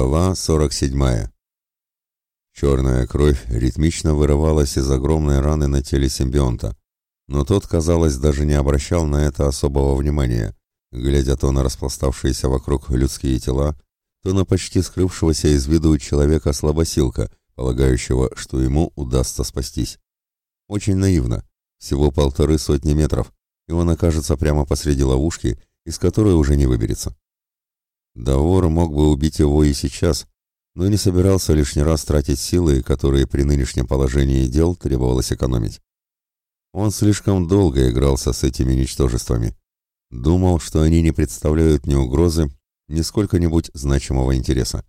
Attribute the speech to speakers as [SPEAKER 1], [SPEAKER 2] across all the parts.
[SPEAKER 1] Глава 47. Черная кровь ритмично вырывалась из огромной раны на теле симбионта, но тот, казалось, даже не обращал на это особого внимания, глядя то на распластавшиеся вокруг людские тела, то на почти скрывшегося из виду человека-слабосилка, полагающего, что ему удастся спастись. Очень наивно, всего полторы сотни метров, и он окажется прямо посреди ловушки, из которой уже не выберется. Давор мог бы убить его и сейчас, но не собирался лишний раз тратить силы, которые при нынешнем положении дел требовалось экономить. Он слишком долго игрался с этими ничтожествами. Думал, что они не представляют ни угрозы, ни сколько-нибудь значимого интереса.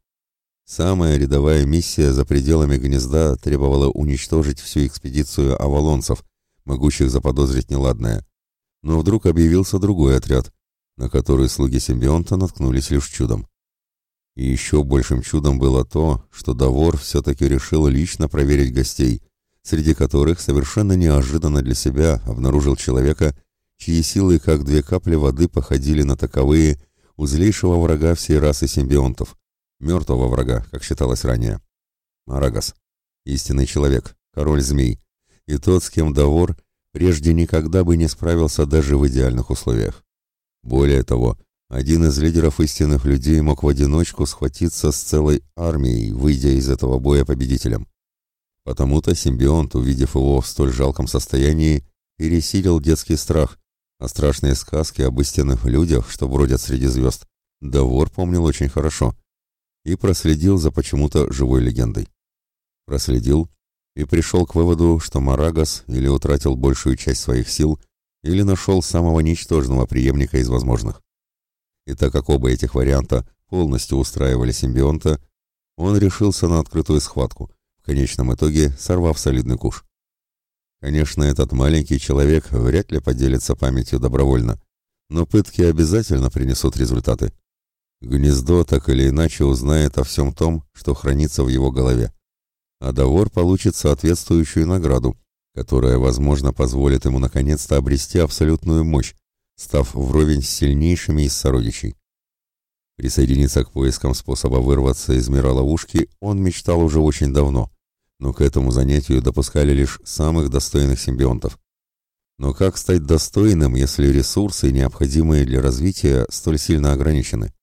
[SPEAKER 1] Самая рядовая миссия за пределами гнезда требовала уничтожить всю экспедицию авалонцев, могущих заподозрить неладное. Но вдруг объявился другой отряд, на который слуги симбионта наткнулись лишь чудом. И еще большим чудом было то, что Давор все-таки решил лично проверить гостей, среди которых совершенно неожиданно для себя обнаружил человека, чьи силы, как две капли воды, походили на таковые у злейшего врага всей расы симбионтов, мертвого врага, как считалось ранее. Арагас, истинный человек, король змей, и тот, с кем Давор прежде никогда бы не справился даже в идеальных условиях. Более того, один из лидеров истинных людей мог в одиночку схватиться с целой армией, выйдя из этого боя победителем. Потому-то симбионт, увидев его в столь жалком состоянии, пересилил детский страх, а страшные сказки об истинных людях, что бродят среди звезд, Давор помнил очень хорошо и проследил за почему-то живой легендой. Проследил и пришел к выводу, что Марагас или утратил большую часть своих сил, или нашел самого ничтожного преемника из возможных. И так как оба этих варианта полностью устраивали симбионта, он решился на открытую схватку, в конечном итоге сорвав солидный куш. Конечно, этот маленький человек вряд ли поделится памятью добровольно, но пытки обязательно принесут результаты. Гнездо так или иначе узнает о всем том, что хранится в его голове. А Довор получит соответствующую награду, которая, возможно, позволит ему наконец-то обрести абсолютную мощь, став вровень с сильнейшими из сородичей. Присоединиться к поискам способа вырваться из мира ловушки он мечтал уже очень давно, но к этому занятию допускали лишь самых достойных симбионтов. Но как стать достойным, если ресурсы, необходимые для развития, столь сильно ограничены?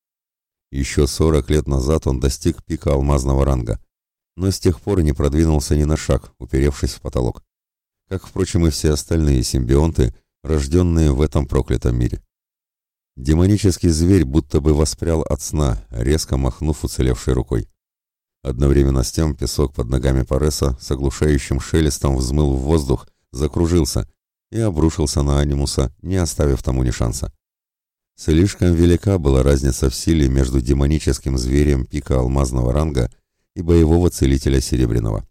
[SPEAKER 1] Еще 40 лет назад он достиг пика алмазного ранга, но с тех пор не продвинулся ни на шаг, уперевшись в потолок как, впрочем, и все остальные симбионты, рожденные в этом проклятом мире. Демонический зверь будто бы воспрял от сна, резко махнув уцелевшей рукой. Одновременно с тем песок под ногами Пареса с оглушающим шелестом взмыл в воздух, закружился и обрушился на Анимуса, не оставив тому ни шанса. Слишком велика была разница в силе между демоническим зверем пика алмазного ранга и боевого целителя серебряного.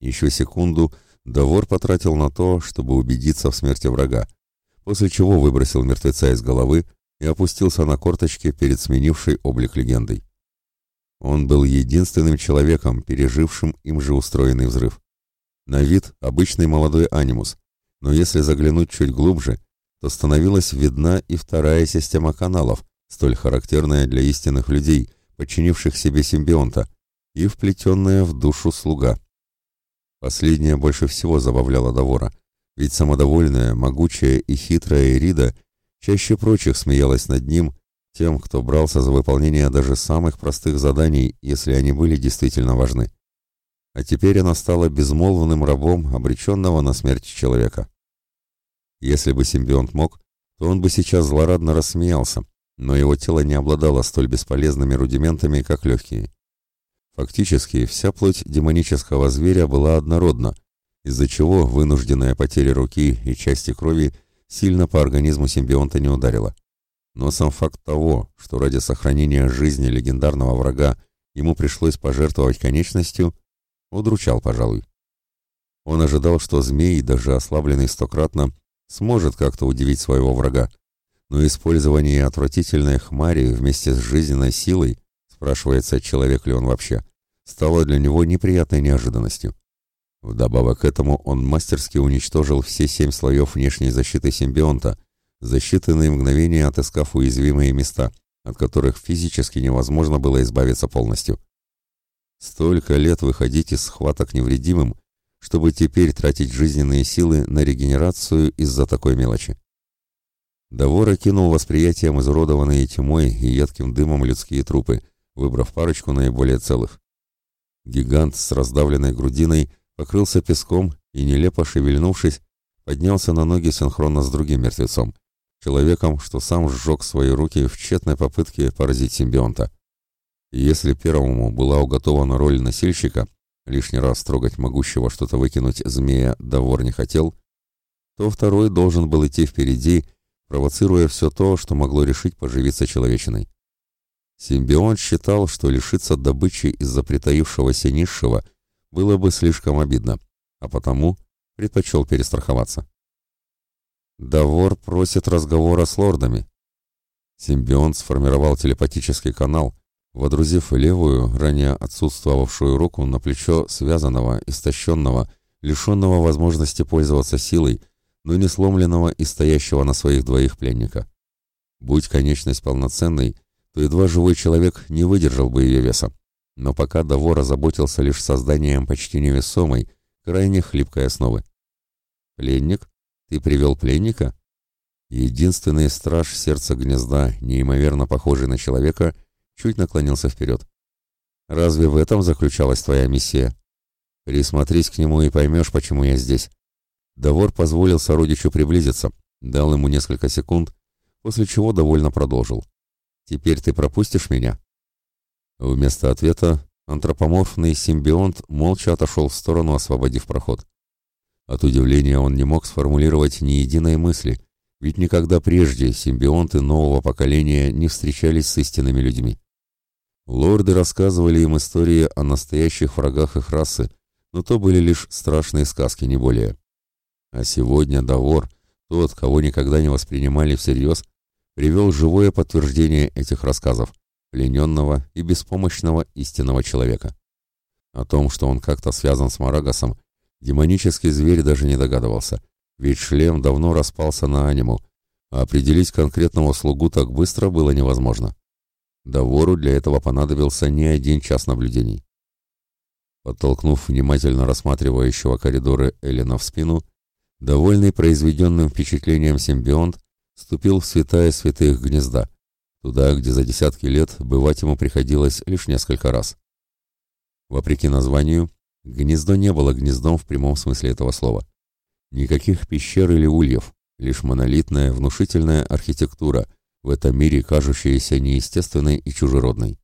[SPEAKER 1] Еще секунду — Довор потратил на то, чтобы убедиться в смерти врага, после чего выбросил мертвеца из головы и опустился на корточки перед сменившей облик легендой. Он был единственным человеком, пережившим им же устроенный взрыв. На вид обычный молодой анимус, но если заглянуть чуть глубже, то становилась видна и вторая система каналов, столь характерная для истинных людей, подчинивших себе симбионта, и вплетенная в душу слуга. Последнее больше всего забавляло Давора, ведь самодовольная, могучая и хитрая Эрида чаще прочих смеялась над ним, тем, кто брался за выполнение даже самых простых заданий, если они были действительно важны. А теперь она стала безмолвным рабом обреченного на смерть человека. Если бы симбионт мог, то он бы сейчас злорадно рассмеялся, но его тело не обладало столь бесполезными рудиментами, как легкие. Фактически, вся плоть демонического зверя была однородна, из-за чего вынужденная потеря руки и части крови сильно по организму симбионта не ударила. Но сам факт того, что ради сохранения жизни легендарного врага ему пришлось пожертвовать конечностью, удручал, пожалуй. Он ожидал, что змей, даже ослабленный стократно, сможет как-то удивить своего врага, но использование отвратительной хмари вместе с жизненной силой спрашивается, человек ли он вообще, стало для него неприятной неожиданностью. Вдобавок к этому он мастерски уничтожил все семь слоев внешней защиты симбионта, за считанные мгновения отыскав уязвимые места, от которых физически невозможно было избавиться полностью. Столько лет выходить из схваток невредимым, чтобы теперь тратить жизненные силы на регенерацию из-за такой мелочи. Давор кинул восприятием изуродованные тьмой и едким дымом людские трупы, выбрав парочку наиболее целых. Гигант с раздавленной грудиной покрылся песком и, нелепо шевельнувшись, поднялся на ноги синхронно с другим мертвецом, человеком, что сам сжег свои руки в тщетной попытке поразить симбионта. И если первому была уготована роль носильщика, лишний раз трогать могущего что-то выкинуть змея Давор не хотел, то второй должен был идти впереди, провоцируя все то, что могло решить поживиться человечиной. Симбион считал, что лишиться добычи из-за притаившегося низшего было бы слишком обидно, а потому предпочел перестраховаться. Давор просит разговора с лордами. Симбион сформировал телепатический канал, водрузив левую, ранее отсутствовавшую руку на плечо связанного, истощенного, лишенного возможности пользоваться силой, но не сломленного и стоящего на своих двоих пленника. Будь конечность полноценной, то едва живой человек не выдержал бы ее веса. Но пока Давор озаботился лишь созданием почти невесомой, крайне хлипкой основы. «Пленник? Ты привел пленника?» Единственный страж сердца гнезда, неимоверно похожий на человека, чуть наклонился вперед. «Разве в этом заключалась твоя миссия? Присмотрись к нему и поймешь, почему я здесь». Давор позволил сородичу приблизиться, дал ему несколько секунд, после чего довольно продолжил. Теперь ты пропустишь меня?» Вместо ответа антропоморфный симбионт молча отошел в сторону, освободив проход. От удивления он не мог сформулировать ни единой мысли, ведь никогда прежде симбионты нового поколения не встречались с истинными людьми. Лорды рассказывали им истории о настоящих врагах их расы, но то были лишь страшные сказки, не более. А сегодня Давор, тот, кого никогда не воспринимали всерьез, привел живое подтверждение этих рассказов, плененного и беспомощного истинного человека. О том, что он как-то связан с Марагасом, демонический зверь даже не догадывался, ведь шлем давно распался на аниму, а определить конкретного слугу так быстро было невозможно. Довору для этого понадобился не один час наблюдений. Подтолкнув внимательно рассматривающего коридоры Эллина в спину, довольный произведенным впечатлением симбионт ступил в святая святых гнезда, туда, где за десятки лет бывать ему приходилось лишь несколько раз. Вопреки названию, гнездо не было гнездом в прямом смысле этого слова. Никаких пещер или ульев, лишь монолитная, внушительная архитектура, в этом мире кажущаяся неестественной и чужеродной.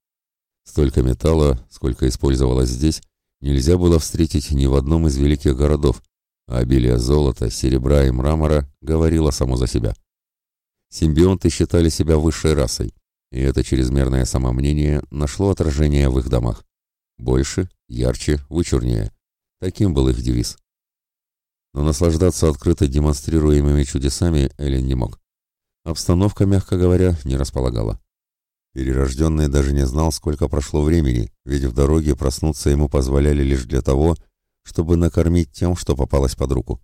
[SPEAKER 1] Столько металла, сколько использовалось здесь, нельзя было встретить ни в одном из великих городов, а обилие золота, серебра и мрамора говорило само за себя. Симбионты считали себя высшей расой, и это чрезмерное самомнение нашло отражение в их домах. Больше, ярче, вычурнее. Таким был их девиз. Но наслаждаться открыто демонстрируемыми чудесами Эллен не мог. Обстановка, мягко говоря, не располагала. Перерожденный даже не знал, сколько прошло времени, ведь в дороге проснуться ему позволяли лишь для того, чтобы накормить тем, что попалось под руку.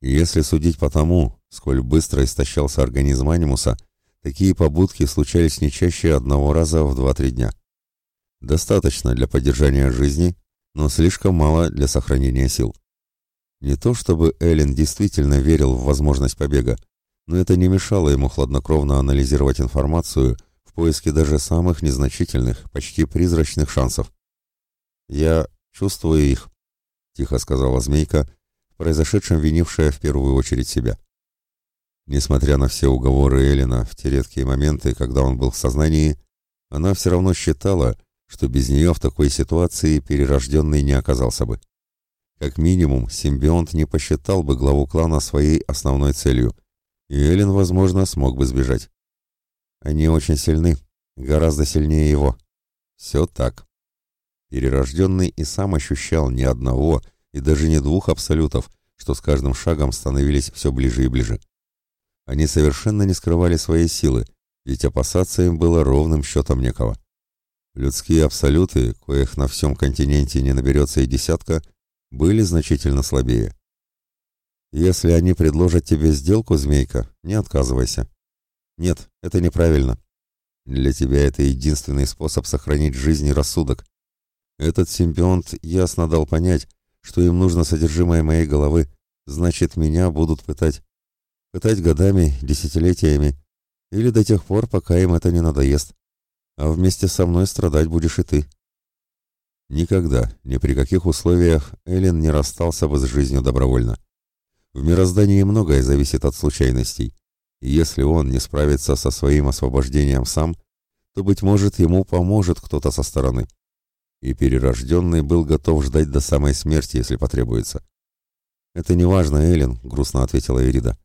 [SPEAKER 1] Если судить по тому, сколь быстро истощался организм анимуса, такие побудки случались не чаще одного раза в 2-3 дня. Достаточно для поддержания жизни, но слишком мало для сохранения сил. Не то чтобы Эллен действительно верил в возможность побега, но это не мешало ему хладнокровно анализировать информацию в поиске даже самых незначительных, почти призрачных шансов. «Я чувствую их», — тихо сказала змейка, произошедшем винившая в первую очередь себя. Несмотря на все уговоры Эллина в те редкие моменты, когда он был в сознании, она все равно считала, что без нее в такой ситуации перерожденный не оказался бы. Как минимум, симбионт не посчитал бы главу клана своей основной целью, и Эллен, возможно, смог бы сбежать. Они очень сильны, гораздо сильнее его. Все так. Перерожденный и сам ощущал ни одного, и даже не двух абсолютов, что с каждым шагом становились все ближе и ближе. Они совершенно не скрывали своей силы, ведь опасаться им было ровным счетом некого. Людские абсолюты, коих на всем континенте не наберется и десятка, были значительно слабее. Если они предложат тебе сделку, змейка, не отказывайся. Нет, это неправильно. Для тебя это единственный способ сохранить жизнь и рассудок. Этот симбионт ясно дал понять, что им нужно содержимое моей головы, значит, меня будут пытать. Пытать годами, десятилетиями, или до тех пор, пока им это не надоест. А вместе со мной страдать будешь и ты. Никогда, ни при каких условиях Эллен не расстался бы с жизнью добровольно. В мироздании многое зависит от случайностей, и если он не справится со своим освобождением сам, то, быть может, ему поможет кто-то со стороны. И перерожденный был готов ждать до самой смерти, если потребуется. «Это не важно, Эллен», — грустно ответила Ирида.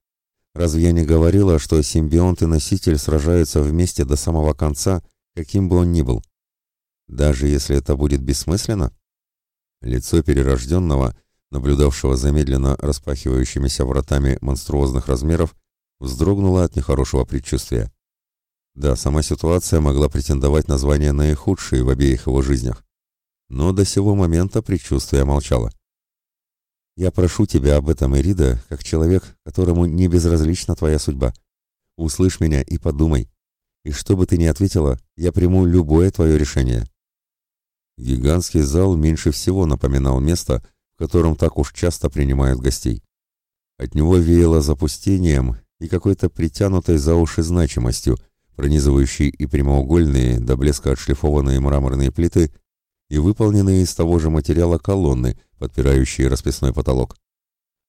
[SPEAKER 1] «Разве я не говорила, что симбионт и носитель сражаются вместе до самого конца, каким бы он ни был? Даже если это будет бессмысленно?» Лицо перерожденного, наблюдавшего за медленно распахивающимися вратами монструозных размеров, вздрогнуло от нехорошего предчувствия. Да, сама ситуация могла претендовать на звание наихудшей в обеих его жизнях. Но до сего момента предчувствие молчало. «Я прошу тебя об этом, Эрида, как человек, которому не безразлична твоя судьба. Услышь меня и подумай. И что бы ты ни ответила, я приму любое твое решение». Гигантский зал меньше всего напоминал место, в котором так уж часто принимают гостей. От него веяло запустением и какой-то притянутой за уши значимостью, пронизывающей и прямоугольные, до блеска отшлифованные мраморные плиты и выполненные из того же материала колонны, подпирающие расписной потолок.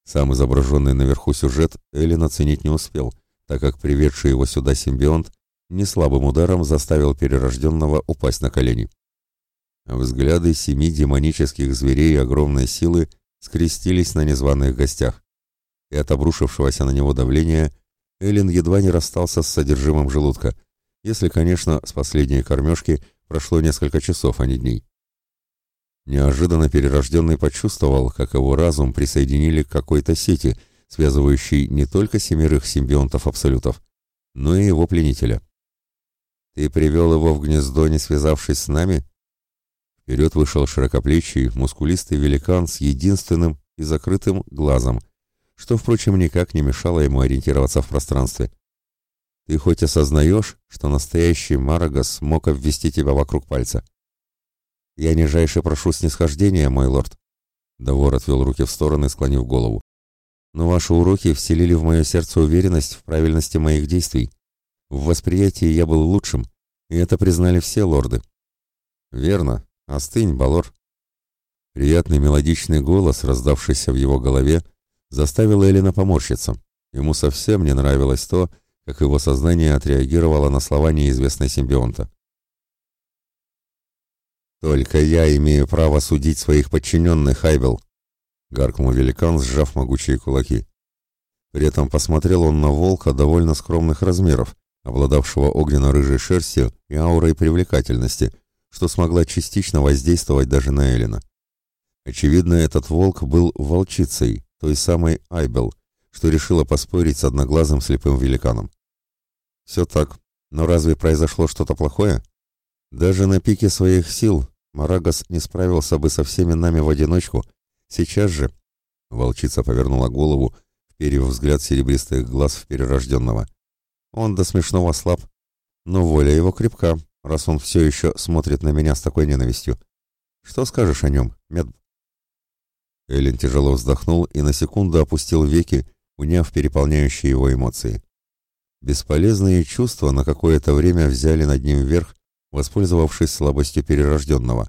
[SPEAKER 1] Сам изображенный наверху сюжет Эллен оценить не успел, так как приведший его сюда симбионт неслабым ударом заставил перерожденного упасть на колени. Взгляды семи демонических зверей огромной силы скрестились на незваных гостях, и от обрушившегося на него давления Эллен едва не расстался с содержимым желудка, если, конечно, с последней кормежки прошло несколько часов, а не дней. Неожиданно перерожденный почувствовал, как его разум присоединили к какой-то сети, связывающей не только семерых симбионтов-абсолютов, но и его пленителя. «Ты привел его в гнездо, не связавшись с нами?» Вперед вышел широкоплечий, мускулистый великан с единственным и закрытым глазом, что, впрочем, никак не мешало ему ориентироваться в пространстве. Ты хоть осознаешь, что настоящий Марагас мог обвести тебя вокруг пальца? Я нижайше прошу снисхождения, мой лорд. Давор отвел руки в стороны, склонив голову. Но ваши уроки вселили в мое сердце уверенность в правильности моих действий. В восприятии я был лучшим, и это признали все лорды. Верно. Остынь, Балор. Приятный мелодичный голос, раздавшийся в его голове, заставило Элина поморщиться. Ему совсем не нравилось то, как его сознание отреагировало на слова неизвестной симбионта. «Только я имею право судить своих подчиненных, Айбел», — гаркнул великан, сжав могучие кулаки. При этом посмотрел он на волка довольно скромных размеров, обладавшего огненно-рыжей шерстью и аурой привлекательности, что смогла частично воздействовать даже на Элина. Очевидно, этот волк был волчицей, той самой Айбел, что решила поспорить с одноглазым слепым великаном. Все так, но разве произошло что-то плохое? Даже на пике своих сил Марагас не справился бы со всеми нами в одиночку. Сейчас же... Волчица повернула голову, вперев взгляд серебристых глаз в перерожденного. Он до смешного слаб, но воля его крепка, раз он все еще смотрит на меня с такой ненавистью. Что скажешь о нем, Мед? Эллен тяжело вздохнул и на секунду опустил веки, уняв переполняющие его эмоции. Бесполезные чувства на какое-то время взяли над ним вверх, воспользовавшись слабостью перерожденного.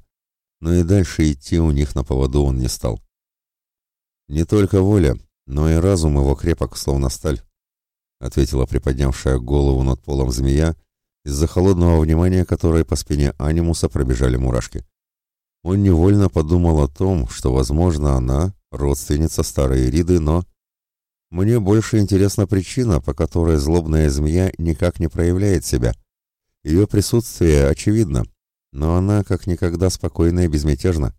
[SPEAKER 1] Но и дальше идти у них на поводу он не стал. «Не только воля, но и разум его крепок, словно сталь», ответила приподнявшая голову над полом змея, из-за холодного внимания которой по спине анимуса пробежали мурашки он невольно подумал о том, что, возможно, она родственница старой Ириды, но... Мне больше интересна причина, по которой злобная змея никак не проявляет себя. Ее присутствие очевидно, но она как никогда спокойна и безмятежна.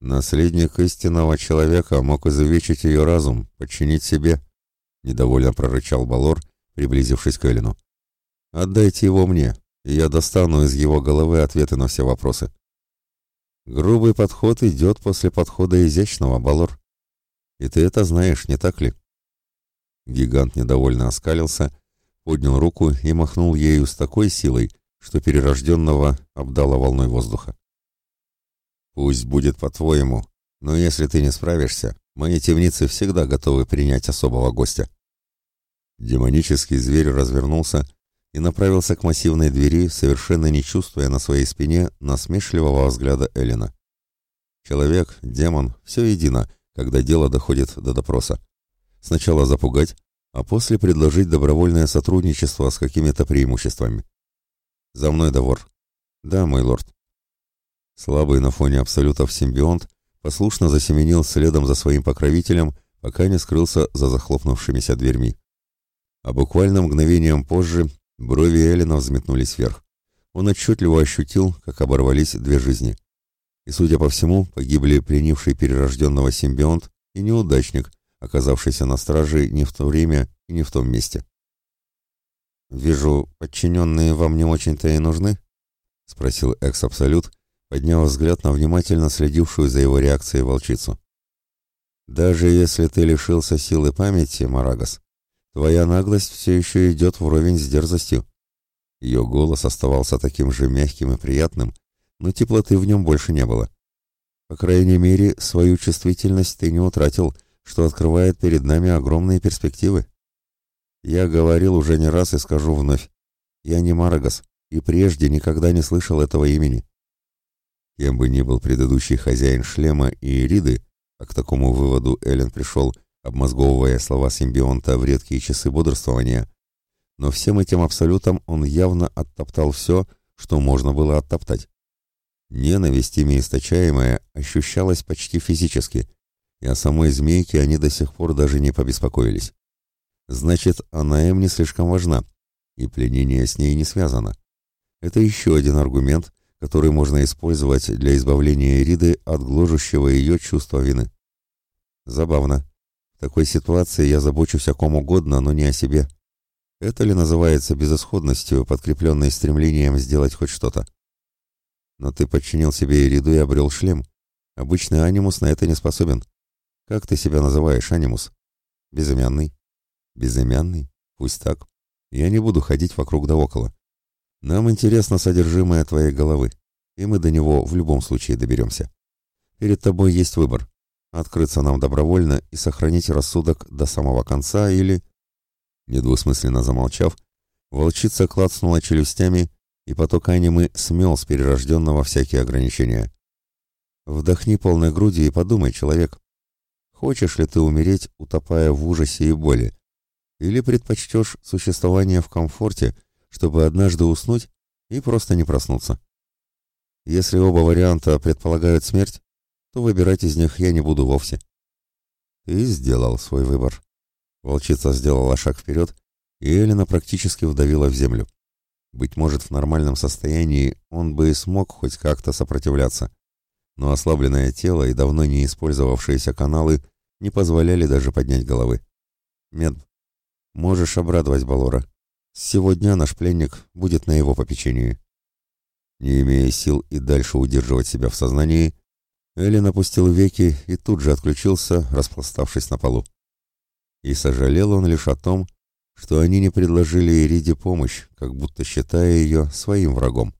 [SPEAKER 1] Наследник истинного человека мог изувечить ее разум, подчинить себе, — недовольно прорычал Балор, приблизившись к Эллину. «Отдайте его мне, и я достану из его головы ответы на все вопросы». Грубый подход идет после подхода изящного, Балор. И ты это знаешь, не так ли? Гигант недовольно оскалился, поднял руку и махнул ею с такой силой, что перерожденного обдало волной воздуха. Пусть будет по-твоему, но если ты не справишься, мои темницы всегда готовы принять особого гостя. Демонический зверь развернулся и направился к массивной двери, совершенно не чувствуя на своей спине насмешливого взгляда Элина. Человек, демон, все едино, когда дело доходит до допроса. Сначала запугать, а после предложить добровольное сотрудничество с какими-то преимуществами. «За мной, Довор». «Да, мой лорд». Слабый на фоне абсолютов симбионт послушно засеменил следом за своим покровителем, пока не скрылся за захлопнувшимися дверьми. А буквально мгновением позже брови Эллина взметнулись вверх. Он отчетливо ощутил, как оборвались две жизни. И, судя по всему, погибли пленивший перерожденного симбионт и неудачник, оказавшийся на страже не в то время и не в том месте. «Вижу, подчиненные вам не очень-то и нужны?» — спросил Экс-Абсолют, подняв взгляд на внимательно следившую за его реакцией волчицу. «Даже если ты лишился силы памяти, Марагас, твоя наглость все еще идет вровень с дерзостью». Ее голос оставался таким же мягким и приятным, но теплоты в нем больше не было. По крайней мере, свою чувствительность ты не утратил, что открывает перед нами огромные перспективы. Я говорил уже не раз и скажу вновь. Я не Марагас, и прежде никогда не слышал этого имени. Кем бы ни был предыдущий хозяин шлема и Ириды, а к такому выводу Эллен пришел, обмозговывая слова симбионта в редкие часы бодрствования, но всем этим абсолютом он явно оттоптал все, что можно было оттоптать. Ненависть, ими источаемая, ощущалась почти физически, и о самой змейке они до сих пор даже не побеспокоились. Значит, она им не слишком важна, и пленение с ней не связано. Это еще один аргумент, который можно использовать для избавления Эриды от гложущего ее чувства вины. Забавно. В такой ситуации я забочусь о ком угодно, но не о себе. Это ли называется безысходностью, подкрепленной стремлением сделать хоть что-то? Но ты подчинил себе Эриду и обрел шлем. Обычный анимус на это не способен. Как ты себя называешь, анимус? Безымянный. Безымянный? Пусть так. Я не буду ходить вокруг да около. Нам интересно содержимое твоей головы, и мы до него в любом случае доберемся. Перед тобой есть выбор. Открыться нам добровольно и сохранить рассудок до самого конца или... Недвусмысленно замолчав, волчица клацнула челюстями, и поток анимы смел с перерожденного всякие ограничения. Вдохни полной грудью и подумай, человек. Хочешь ли ты умереть, утопая в ужасе и боли? Или предпочтешь существование в комфорте, чтобы однажды уснуть и просто не проснуться. Если оба варианта предполагают смерть, то выбирать из них я не буду вовсе. Ты сделал свой выбор. Волчица сделала шаг вперед, и Элина практически вдавила в землю. Быть может, в нормальном состоянии он бы и смог хоть как-то сопротивляться. Но ослабленное тело и давно не использовавшиеся каналы не позволяли даже поднять головы. Мед, можешь обрадовать Балора. Сегодня наш пленник будет на его попечении. Не имея сил и дальше удерживать себя в сознании, Эллен опустил веки и тут же отключился, распластавшись на полу. И сожалел он лишь о том, что они не предложили Ириде помощь, как будто считая ее своим врагом.